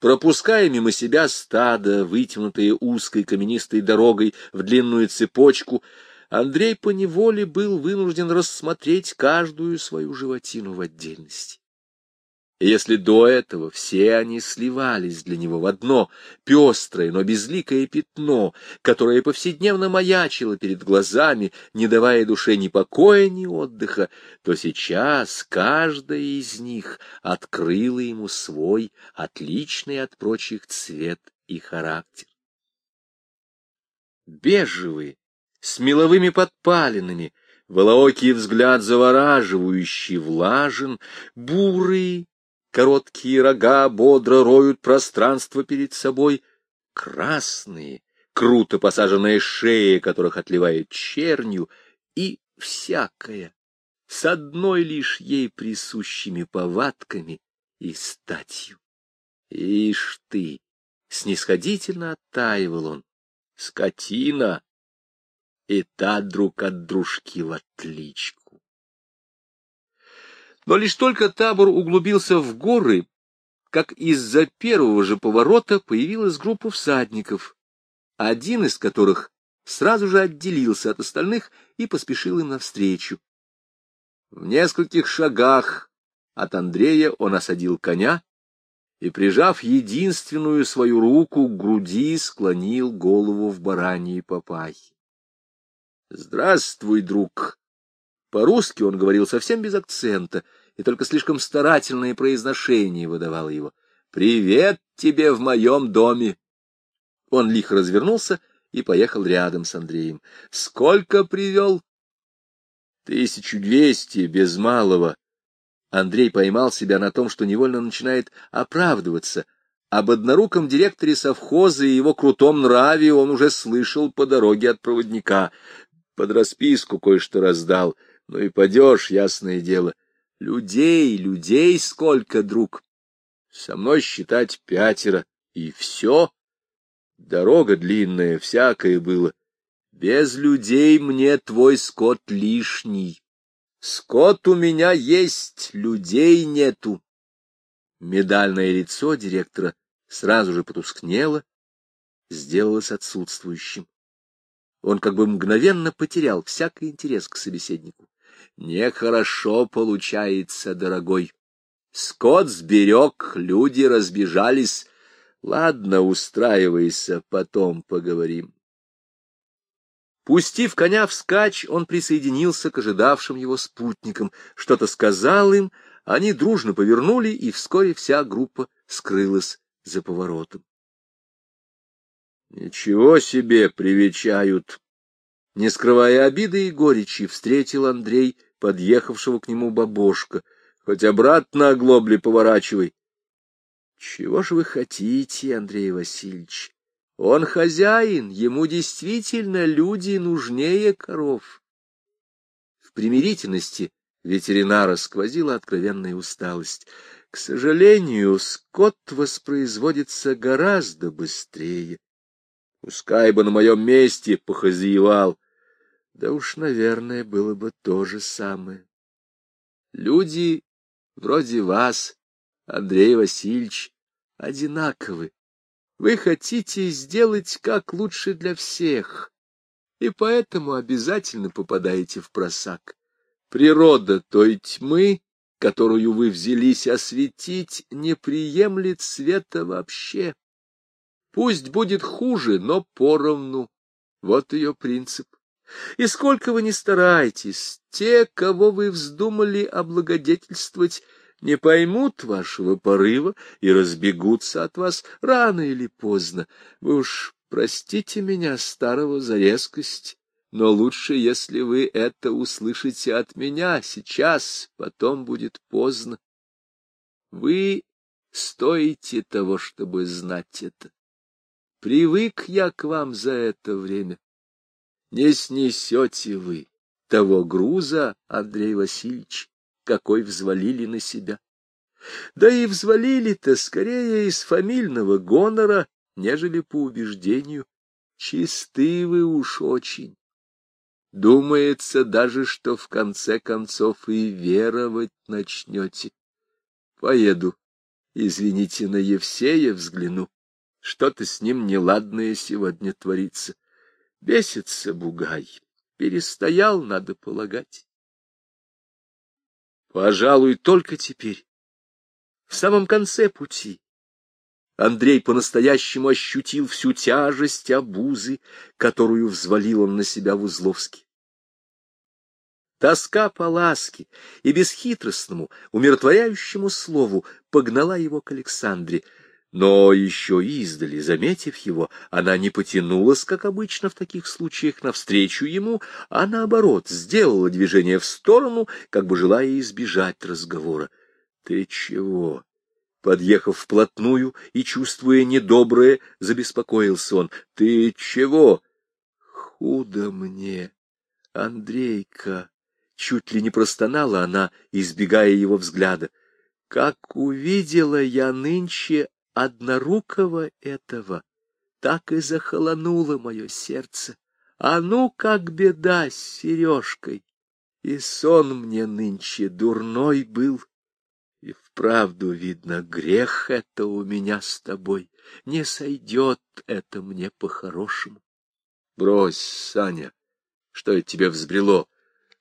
пропуская мимо себя стадо, вытянутые узкой каменистой дорогой в длинную цепочку, Андрей поневоле был вынужден рассмотреть каждую свою животину в отдельности. И если до этого все они сливались для него в одно пестрое, но безликое пятно, которое повседневно маячило перед глазами, не давая душе ни покоя, ни отдыха, то сейчас каждая из них открыла ему свой, отличный от прочих цвет и характер. Бежевые, с меловыми подпалинами, волоокий взгляд завораживающий, влажен, бурый, Короткие рога бодро роют пространство перед собой. Красные, круто посаженная шея, которых отливает чернью, и всякое, с одной лишь ей присущими повадками и статью. Ишь ты! Снисходительно оттаивал он. Скотина! И та друг от дружки в отличку. Но лишь только табор углубился в горы, как из-за первого же поворота появилась группа всадников, один из которых сразу же отделился от остальных и поспешил им навстречу. В нескольких шагах от Андрея он осадил коня и, прижав единственную свою руку к груди, склонил голову в бараньей папахе. — Здравствуй, друг! По-русски он говорил совсем без акцента — и только слишком старательное произношение выдавало его. «Привет тебе в моем доме!» Он лихо развернулся и поехал рядом с Андреем. «Сколько привел?» «Тысячу двести, без малого». Андрей поймал себя на том, что невольно начинает оправдываться. Об одноруком директоре совхоза и его крутом нраве он уже слышал по дороге от проводника. Под расписку кое-что раздал. Ну и падешь, ясное дело. Людей, людей сколько, друг! Со мной считать пятеро, и все. Дорога длинная, всякое было. Без людей мне твой скот лишний. Скот у меня есть, людей нету. Медальное лицо директора сразу же потускнело, сделалось отсутствующим. Он как бы мгновенно потерял всякий интерес к собеседнику. Нехорошо получается, дорогой. Скот сберег, люди разбежались. Ладно, устраивайся, потом поговорим. Пустив коня вскачь, он присоединился к ожидавшим его спутникам, что-то сказал им, они дружно повернули, и вскоре вся группа скрылась за поворотом. — Ничего себе привечают! Не скрывая обиды и горечи, встретил Андрей подъехавшего к нему бабошка. Хоть обратно оглобли поворачивай. Чего же вы хотите, Андрей Васильевич? Он хозяин, ему действительно люди нужнее коров. В примирительности ветеринара сквозила откровенная усталость. К сожалению, скот воспроизводится гораздо быстрее. Пускай бы на моем месте похозяевал, да уж, наверное, было бы то же самое. Люди вроде вас, Андрей Васильевич, одинаковы. Вы хотите сделать как лучше для всех, и поэтому обязательно попадаете в просак. Природа той тьмы, которую вы взялись осветить, не приемлет света вообще. Пусть будет хуже, но поровну. Вот ее принцип. И сколько вы ни стараетесь, те, кого вы вздумали облагодетельствовать, не поймут вашего порыва и разбегутся от вас рано или поздно. Вы уж простите меня, старого, за резкость, но лучше, если вы это услышите от меня сейчас, потом будет поздно. Вы стоите того, чтобы знать это. Привык я к вам за это время не снесете вы того груза, Андрей Васильевич, какой взвалили на себя. Да и взвалили-то скорее из фамильного гонора, нежели по убеждению. Чисты вы уж очень. Думается даже, что в конце концов и веровать начнете. Поеду Извините, на Евсея взгляну. Что-то с ним неладное сегодня творится. Бесится бугай. Перестоял, надо полагать. Пожалуй, только теперь, в самом конце пути, Андрей по-настоящему ощутил всю тяжесть обузы, которую взвалил он на себя в Узловске. Тоска по ласке и бесхитростному, умиротворяющему слову погнала его к Александре, но еще издали, заметив его, она не потянулась, как обычно в таких случаях, навстречу ему, а наоборот сделала движение в сторону, как бы желая избежать разговора. — Ты чего? Подъехав вплотную и чувствуя недоброе, забеспокоился он. — Ты чего? — Худо мне, Андрейка! Чуть ли не простонала она, избегая его взгляда. Как увидела я нынче однорукого этого, так и захолонуло мое сердце. А ну, как беда с сережкой! И сон мне нынче дурной был. И вправду, видно, грех это у меня с тобой. Не сойдет это мне по-хорошему. Брось, Саня, что это тебе взбрело?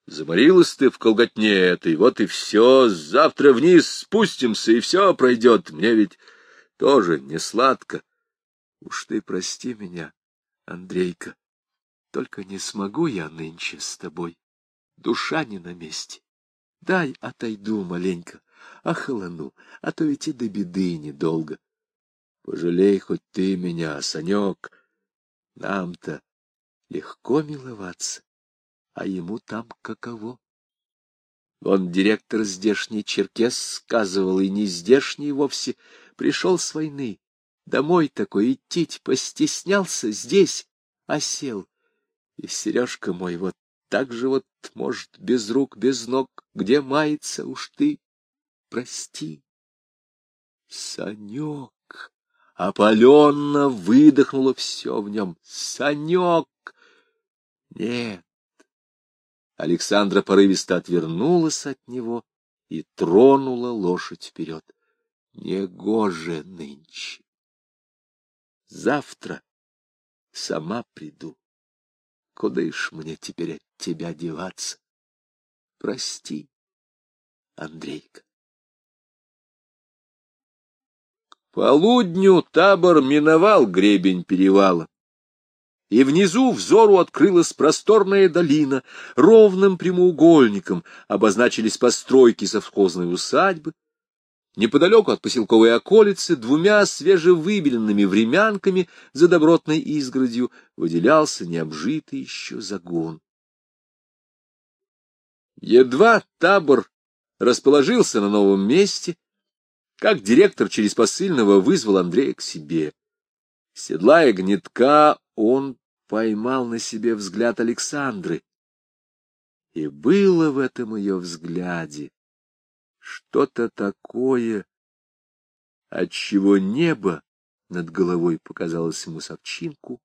Заморилась ты в колготне этой, вот и все. Завтра вниз спустимся, и все пройдет. Мне ведь тоже не сладко. Уж ты прости меня, Андрейка, только не смогу я нынче с тобой. Душа не на месте. Дай отойду маленько, охолону, а то ведь и до беды недолго. Пожалей хоть ты меня, Санек. Нам-то легко миловаться, а ему там каково. Он директор здешний черкес сказывал, и не здешний вовсе, Пришел с войны, домой такой идти постеснялся, здесь осел. И Сережка мой вот так же вот, может, без рук, без ног, где мается уж ты, прости. Санек! Опаленно выдохнуло все в нем. Санек! Нет. Александра порывисто отвернулась от него и тронула лошадь вперед негоже нынче. Завтра сама приду. Куда ж мне теперь от тебя деваться? Прости, Андрейка. К полудню табор миновал гребень перевала и внизу взору открылась просторная долина, ровным прямоугольником обозначились постройки совхозной усадьбы, Неподалеку от поселковой околицы двумя свежевыбеленными времянками за добротной изгородью выделялся необжитый еще загон. Едва табор расположился на новом месте, как директор через посыльного вызвал Андрея к себе. Седлая гнетка, он поймал на себе взгляд Александры. И было в этом ее взгляде что-то такое, от чего небо над головой показалось ему совчинку,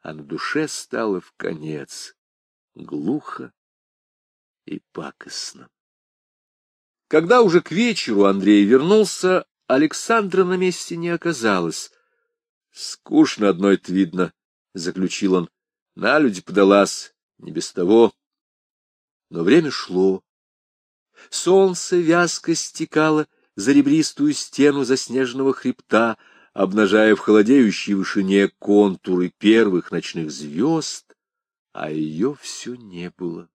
а на душе стало в конец глухо и пакостно. Когда уже к вечеру Андрей вернулся, Александра на месте не оказалось. Скучно одной-то видно, — заключил он. На люди подалась, не без того. Но время шло. Солнце вязко стекало за ребристую стену заснеженного хребта, обнажая в холодеющей вышине контуры первых ночных звезд, а ее все не было.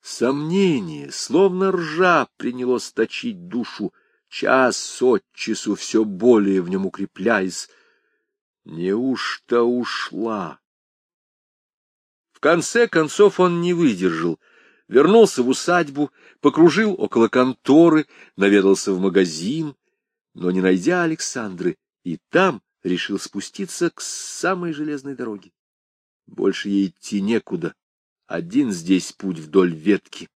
Сомнение, словно ржа, приняло сточить душу, час от часу все более в нем укрепляясь. Неужто ушла? В конце концов он не выдержал — вернулся в усадьбу, покружил около конторы, наведался в магазин, но, не найдя Александры, и там решил спуститься к самой железной дороге. Больше ей идти некуда, один здесь путь вдоль ветки.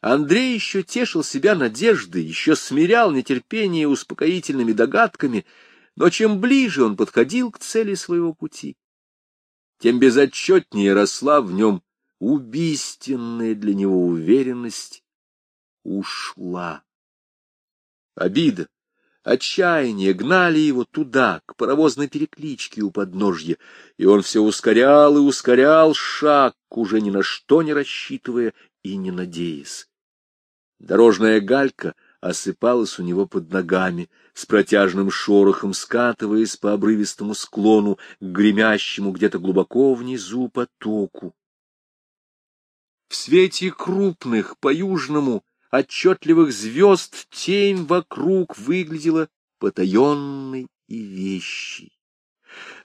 Андрей еще тешил себя надеждой, еще смирял нетерпение успокоительными догадками, но чем ближе он подходил к цели своего пути, тем безотчетнее росла в нем убийственная для него уверенность, ушла. Обида, отчаяние гнали его туда, к паровозной перекличке у подножья, и он все ускорял и ускорял шаг, уже ни на что не рассчитывая и не надеясь. Дорожная галька осыпалась у него под ногами, с протяжным шорохом скатываясь по обрывистому склону к гремящему где-то глубоко внизу потоку. В свете крупных, по-южному, отчетливых звезд тень вокруг выглядела потаенной и вещей.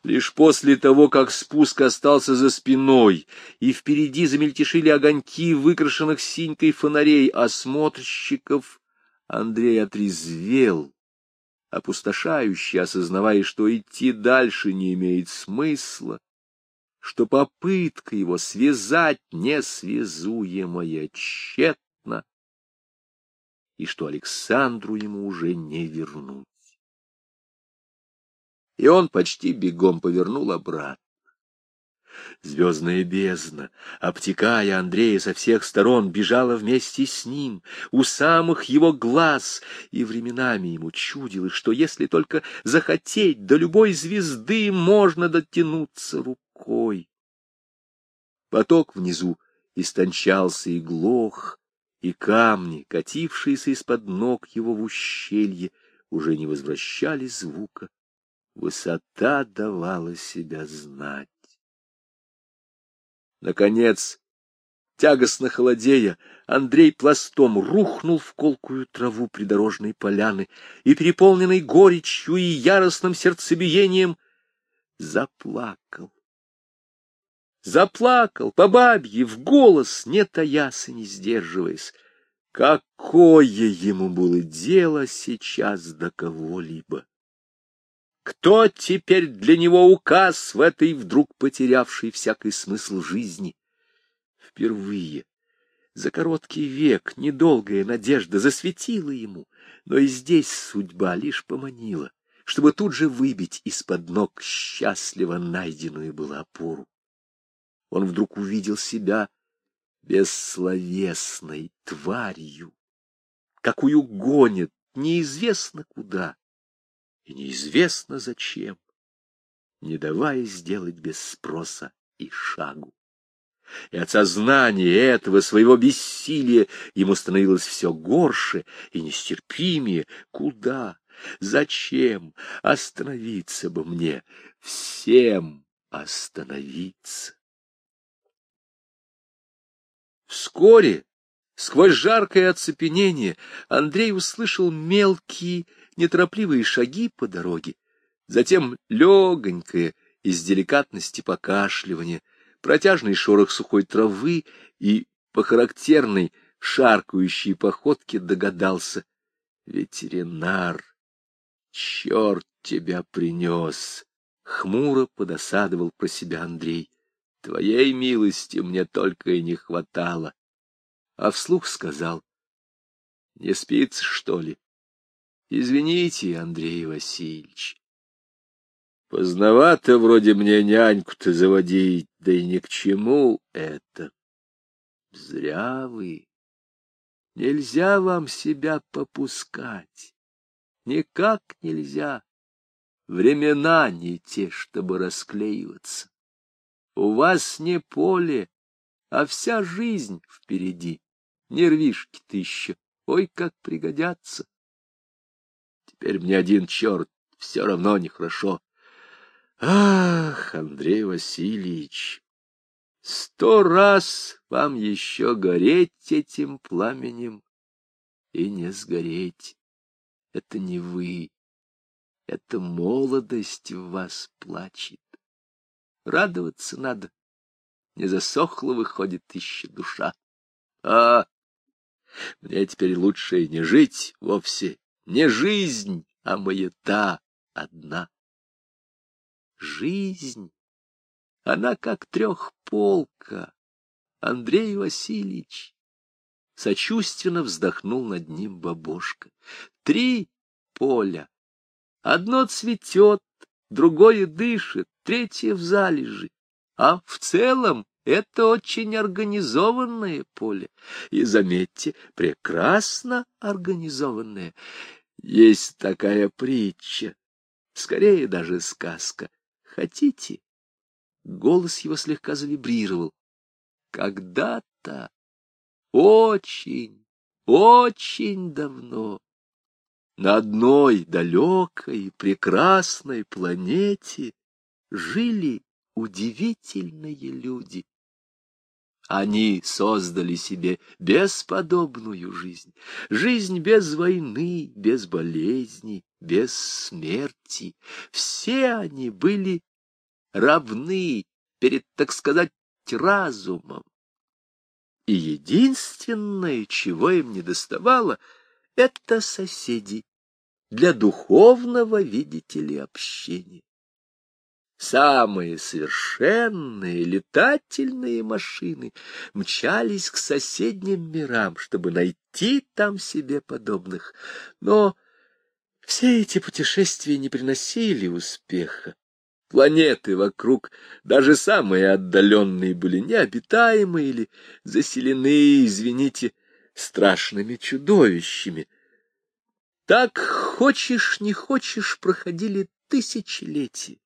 Лишь после того, как спуск остался за спиной, и впереди замельтешили огоньки выкрашенных синькой фонарей осмотрщиков, Андрей отрезвел, опустошающе осознавая, что идти дальше не имеет смысла, что попытка его связать несвязуемое тщетна, и что Александру ему уже не вернуть. И он почти бегом повернул обратно. Звездная бездна, обтекая Андрея со всех сторон, бежала вместе с ним, у самых его глаз, и временами ему чудилось, что если только захотеть, до любой звезды можно дотянуться рукой. Поток внизу истончался и глох, и камни, катившиеся из-под ног его в ущелье, уже не возвращали звука. Высота давала себя знать. Наконец, тягостно холодея, Андрей пластом рухнул в колкую траву придорожной поляны и, переполненный горечью и яростным сердцебиением, заплакал. Заплакал по бабье, в голос, не таясь и не сдерживаясь. Какое ему было дело сейчас до кого-либо? Кто теперь для него указ в этой вдруг потерявшей всякий смысл жизни? Впервые за короткий век недолгая надежда засветила ему, но и здесь судьба лишь поманила, чтобы тут же выбить из-под ног счастливо найденную было опору он вдруг увидел себя бессловесной тварью, какую гонят неизвестно куда и неизвестно зачем, не давая сделать без спроса и шагу. И от сознания этого своего бессилия ему становилось все горше и нестерпимее. Куда? Зачем? Остановиться бы мне. Всем остановиться. Вскоре, сквозь жаркое оцепенение, Андрей услышал мелкие, неторопливые шаги по дороге, затем легонькое из деликатности покашливание, протяжный шорох сухой травы и по характерной шаркающей походке догадался. Ветеринар, черт тебя принес! Хмуро подосадовал про себя Андрей. Твоей милости мне только и не хватало. А вслух сказал, не спится, что ли? Извините, Андрей Васильевич. Поздновато вроде мне няньку-то заводить, да и ни к чему это. Зря вы. Нельзя вам себя попускать. Никак нельзя. Времена не те, чтобы расклеиваться. У вас не поле, а вся жизнь впереди. Нервишки-то еще, ой, как пригодятся. Теперь мне один черт, все равно нехорошо. Ах, Андрей Васильевич, сто раз вам еще гореть этим пламенем и не сгореть. Это не вы, это молодость в вас плачет. Радоваться надо. Не засохла, выходит, еще душа. А мне теперь лучше не жить вовсе. Не жизнь, а маята одна. Жизнь, она как трехполка. Андрей Васильевич сочувственно вздохнул над ним бабушка. Три поля. Одно цветет, другое дышит, третье в залежи. А в целом Это очень организованное поле. И, заметьте, прекрасно организованное. Есть такая притча, скорее даже сказка. Хотите? Голос его слегка завибрировал. Когда-то, очень, очень давно, на одной далекой прекрасной планете жили удивительные люди. Они создали себе бесподобную жизнь, жизнь без войны, без болезней, без смерти. Все они были равны перед, так сказать, разумом. И единственное, чего им не доставало, — это соседи для духовного, видите ли, общения самые совершенные летательные машины мчались к соседним мирам, чтобы найти там себе подобных. Но все эти путешествия не приносили успеха. Планеты вокруг, даже самые отдаленные, были необитаемы или заселены, извините, страшными чудовищами. Так, хочешь, не хочешь, проходили тысячелетия.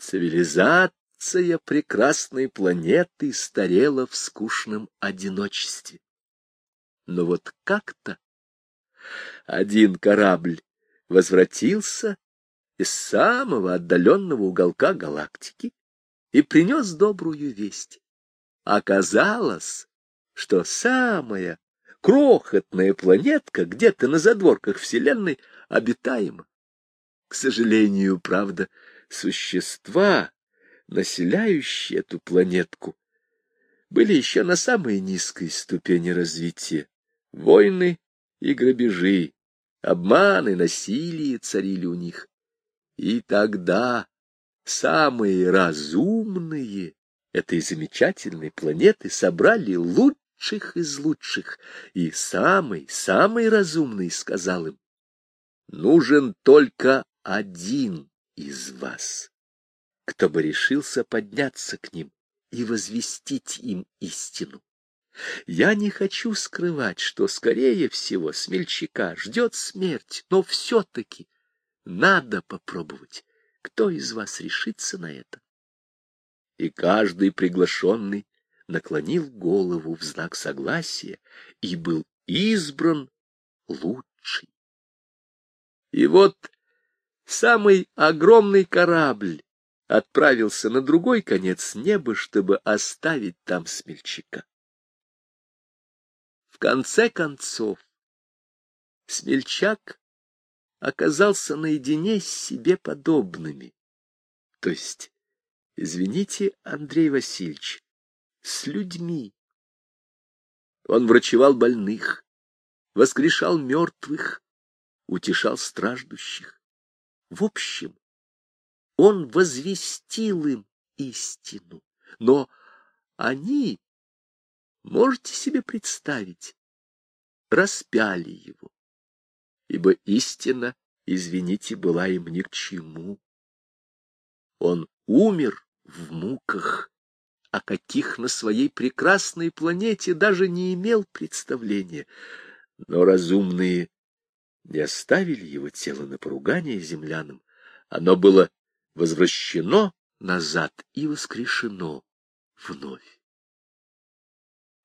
Цивилизация прекрасной планеты старела в скучном одиночестве. Но вот как-то один корабль возвратился из самого отдаленного уголка галактики и принес добрую весть. Оказалось, что самая крохотная планетка где-то на задворках Вселенной обитаема. К сожалению, правда, существа, населяющие эту планетку, были еще на самой низкой ступени развития. Войны и грабежи, обманы, насилие царили у них. И тогда самые разумные этой замечательной планеты собрали лучших из лучших, и самый, самый разумный сказал им, нужен только один из вас, кто бы решился подняться к ним и возвестить им истину. Я не хочу скрывать, что, скорее всего, смельчака ждет смерть, но все-таки надо попробовать. Кто из вас решится на это? И каждый приглашенный наклонил голову в знак согласия и был избран лучший. И вот самый огромный корабль отправился на другой конец неба, чтобы оставить там смельчака. В конце концов, смельчак оказался наедине с себе подобными. То есть, извините, Андрей Васильевич, с людьми. Он врачевал больных, воскрешал мертвых, утешал страждущих. В общем, он возвестил им истину, но они, можете себе представить, распяли его, ибо истина, извините, была им ни к чему. Он умер в муках, о каких на своей прекрасной планете даже не имел представления, но разумные не оставили его тело на поругание землянам. Оно было возвращено назад и воскрешено вновь.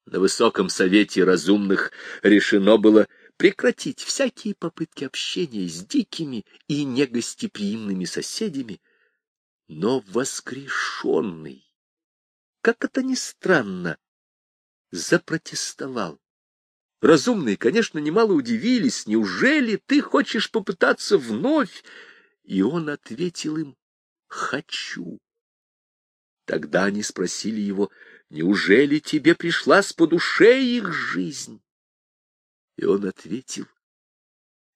На высоком совете разумных решено было прекратить всякие попытки общения с дикими и негостеприимными соседями, но воскрешенный, как это ни странно, запротестовал. Разумные, конечно, немало удивились. Неужели ты хочешь попытаться вновь? И он ответил им, хочу. Тогда они спросили его, неужели тебе пришла с по душе их жизнь? И он ответил,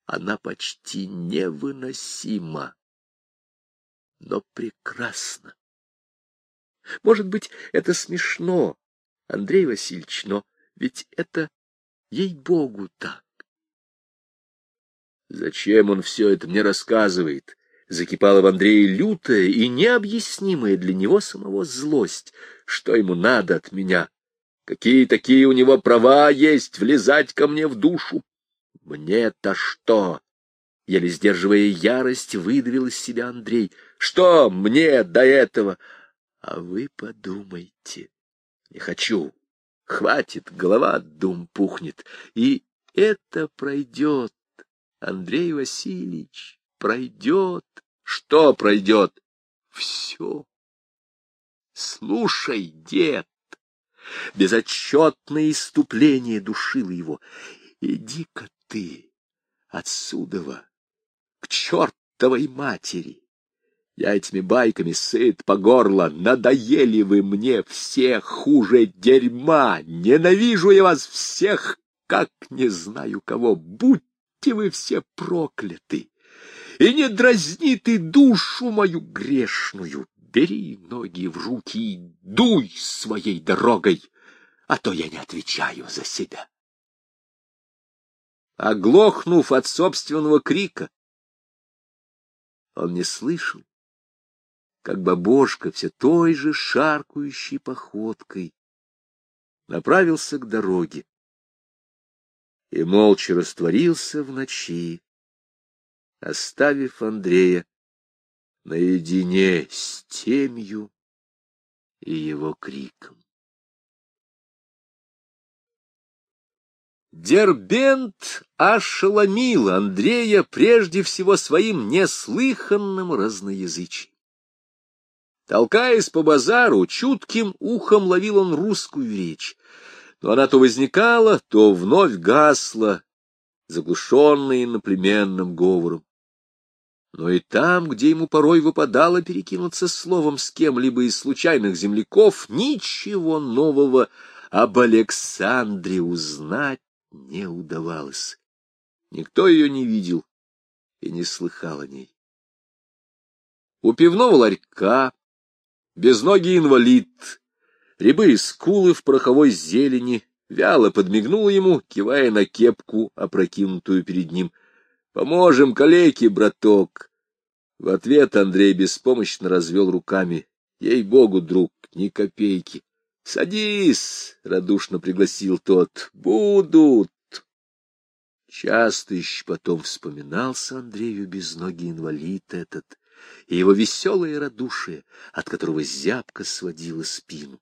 она почти невыносима, но прекрасна. Может быть, это смешно, Андрей Васильевич, но ведь это Ей-богу, так. Зачем он все это мне рассказывает? Закипала в Андрее лютая и необъяснимая для него самого злость. Что ему надо от меня? Какие такие у него права есть влезать ко мне в душу? Мне-то что? Еле сдерживая ярость, выдавил из себя Андрей. Что мне до этого? А вы подумайте. Не хочу. Хватит, голова дум пухнет. И это пройдет, Андрей Васильевич, пройдет. Что пройдет? Все. Слушай, дед. Безотчетное иступление душило его. Иди-ка ты отсюда, к чертовой матери. Я этими байками сыт по горло. Надоели вы мне все хуже дерьма. Ненавижу я вас всех, как не знаю кого. Будьте вы все прокляты. И не дразни ты душу мою грешную. Бери ноги в руки и дуй своей дорогой, а то я не отвечаю за себя. Оглохнув от собственного крика, он не слышал, как бабошка все той же шаркающей походкой направился к дороге и молча растворился в ночи, оставив Андрея наедине с темью и его криком. Дербент ошеломил Андрея прежде всего своим неслыханным разноязычием. Толкаясь по базару, чутким ухом ловил он русскую речь, но она то возникала, то вновь гасла, заглушенная иноплеменным говором. Но и там, где ему порой выпадало перекинуться словом с кем-либо из случайных земляков, ничего нового об Александре узнать не удавалось. Никто ее не видел и не слыхал о ней. У пивного ларька, безногий инвалид, рябые скулы в пороховой зелени, вяло подмигнул ему, кивая на кепку, опрокинутую перед ним. Поможем калеке, браток. В ответ Андрей беспомощно развел руками. Ей-богу, друг, ни копейки. Садись, — радушно пригласил тот. Будут. Часто еще потом вспоминался Андрею безногий инвалид этот, и его веселое радушие, от которого зябко сводило спину.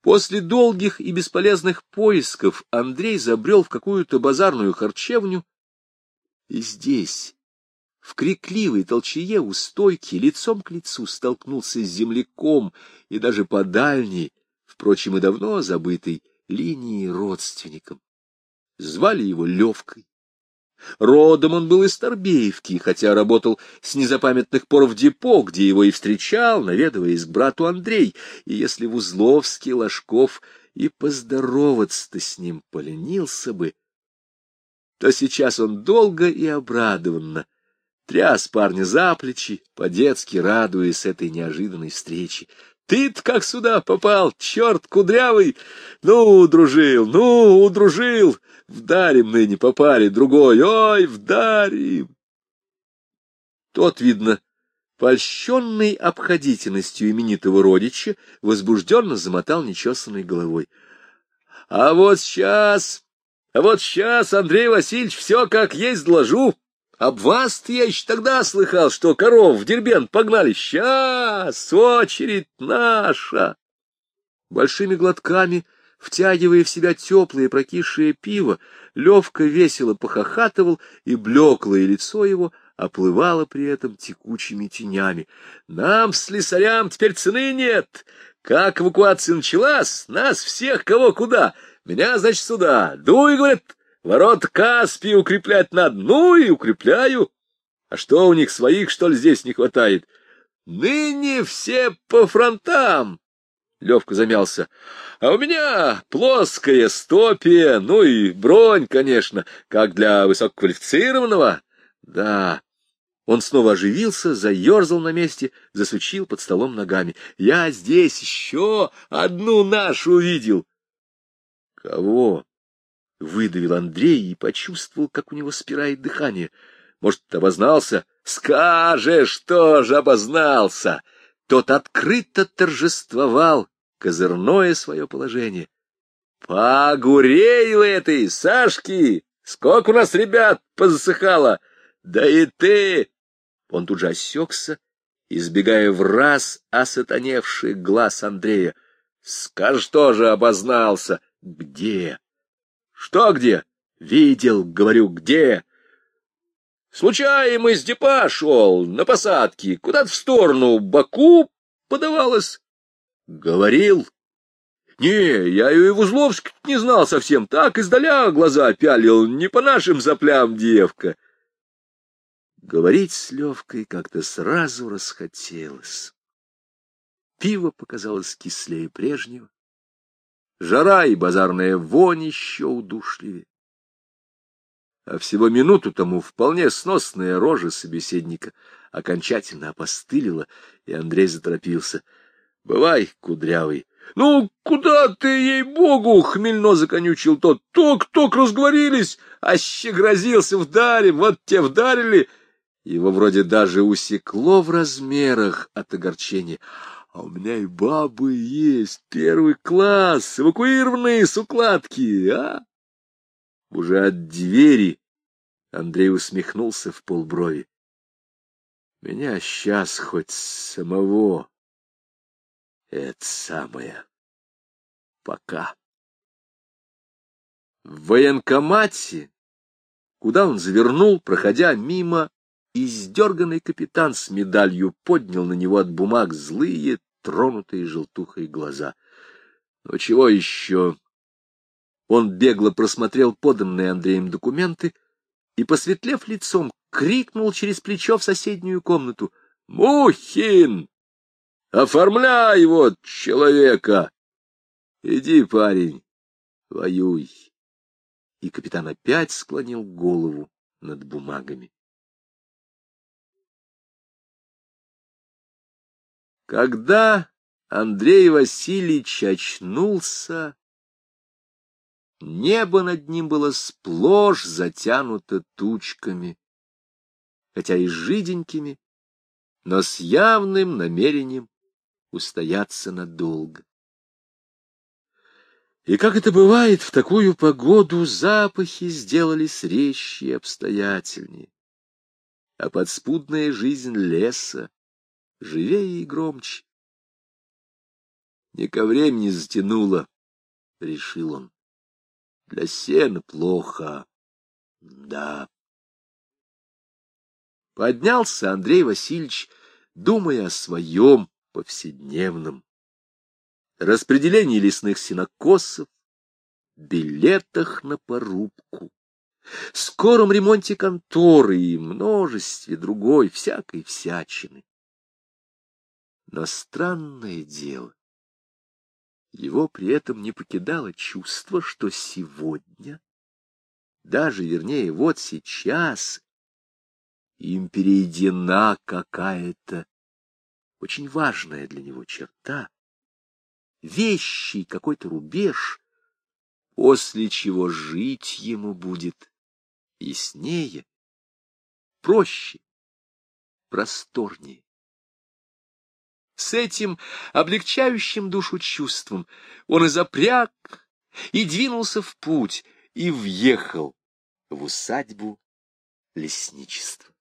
После долгих и бесполезных поисков Андрей забрел в какую-то базарную харчевню, и здесь, в крикливой толчее у стойки, лицом к лицу столкнулся с земляком и даже по дальней, впрочем, и давно забытой, линии родственником. Звали его Левкой. Родом он был из Торбеевки, хотя работал с незапамятных пор в депо, где его и встречал, наведываясь к брату Андрей, и если в Узловске Ложков и поздороваться-то с ним поленился бы, то сейчас он долго и обрадованно тряс парня за плечи, по-детски радуясь этой неожиданной встрече. Ты-то как сюда попал, черт кудрявый! Ну, удружил, ну, удружил! Вдарим ныне попали, другой, ой, вдарим! Тот, видно, польщенный обходительностью именитого родича, возбужденно замотал нечесанной головой. — А вот сейчас, а вот сейчас, Андрей Васильевич, все как есть доложу. Об вас я еще тогда слыхал, что коров в Дербент погнали. Сейчас очередь наша. Большими глотками, втягивая в себя теплое прокисшее пиво, Левка весело похохатывал, и блеклое лицо его оплывало при этом текучими тенями. Нам, слесарям, теперь цены нет. Как эвакуация началась, нас всех кого куда. Меня, значит, сюда. Дуй, говорит, Ворот Каспий укреплять надо. Ну и укрепляю. А что у них своих, что ли, здесь не хватает? Ныне все по фронтам. Левка замялся. А у меня плоская стопия, ну и бронь, конечно, как для высококвалифицированного. Да. Он снова оживился, заерзал на месте, засучил под столом ногами. Я здесь еще одну нашу видел. Кого? Выдавил Андрей и почувствовал, как у него спирает дыхание. Может, обознался? Скажешь, тоже обознался. Тот открыто торжествовал козырное свое положение. Погурей в этой, Сашки! Сколько у нас ребят позасыхало! Да и ты! Он тут же осекся, избегая в раз осатаневших глаз Андрея. Скажешь, тоже обознался. Где? Что где? Видел, говорю, где? Случайно из депа шел, на посадке, куда-то в сторону, Баку подавалось. Говорил. Не, я ее и в Узловске не знал совсем, так издаля глаза пялил, не по нашим заплям девка. Говорить с Левкой как-то сразу расхотелось. Пиво показалось кислее прежнего. Жара и базарная вонь еще удушливее а всего минуту тому вполне сносная рожа собеседника окончательно опостылила, и Андрей заторопился. — Бывай, кудрявый. — Ну, куда ты, ей-богу, — хмельно законючил тот. — Ток-ток разговорились, аще грозился вдарим, вот те вдарили. Его вроде даже усекло в размерах от огорчения. А у меня и бабы есть, первый класс, эвакуированные с укладки, а? Уже от двери Андрей усмехнулся в полброви. Меня сейчас хоть самого это самое. Пока. В военкомате, куда он завернул, проходя мимо, издерганный капитан с медалью поднял на него от бумаг злые, тронутые желтухой глаза. «Ну, чего еще? Он бегло просмотрел поданные Андреем документы и, посветлев лицом, крикнул через плечо в соседнюю комнату. — Мухин! Оформляй вот человека! Иди, парень, воюй! И капитан опять склонил голову над бумагами. Когда Андрей Васильевич очнулся, Небо над ним было сплошь затянуто тучками, хотя и жиденькими, но с явным намерением устояться надолго. И как это бывает, в такую погоду запахи сделались резче и обстоятельнее, а подспудная жизнь леса живее и громче. Не ко времени затянуло, — решил он. Для сена плохо. Да. Поднялся Андрей Васильевич, думая о своем повседневном. Распределении лесных сенокосов, билетах на порубку, скором ремонте конторы и множестве другой всякой всячины. Но странное дело, его при этом не покидало чувство, что сегодня, даже, вернее, вот сейчас, им перейдена какая-то очень важная для него черта, вещий какой-то рубеж, после чего жить ему будет яснее, проще, просторнее. С этим облегчающим душу чувством он и запряг, и двинулся в путь, и въехал в усадьбу лесничества.